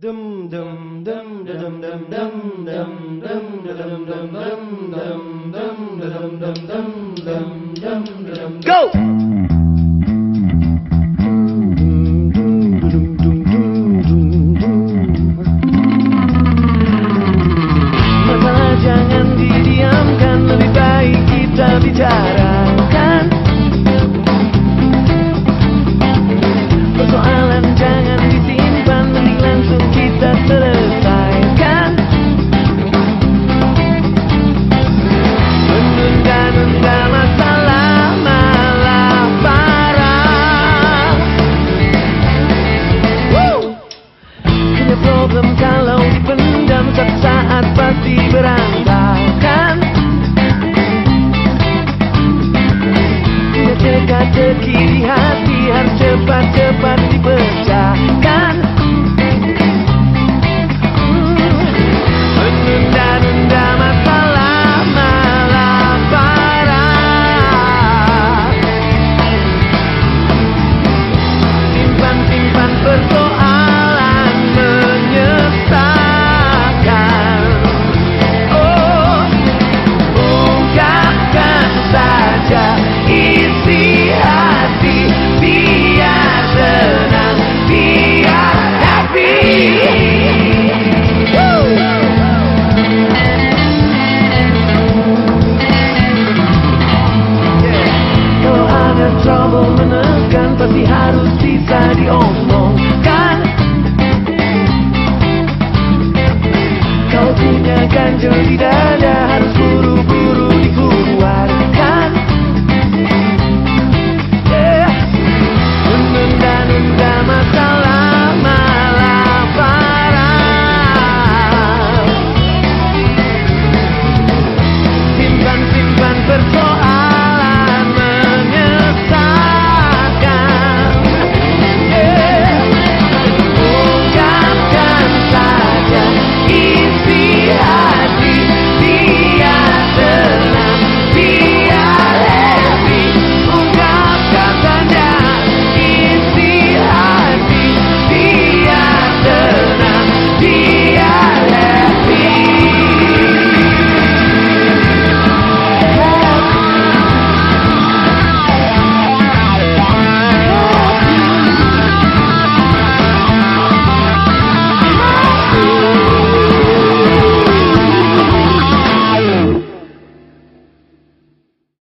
Dum dum dum dum dum dum dum dum dum dum dum dum dum dum dum dum dum dum dum dum Go! diberantakan Teka-teki trouble menekan pasti harus bisa diomongkan Kau punya ganjel di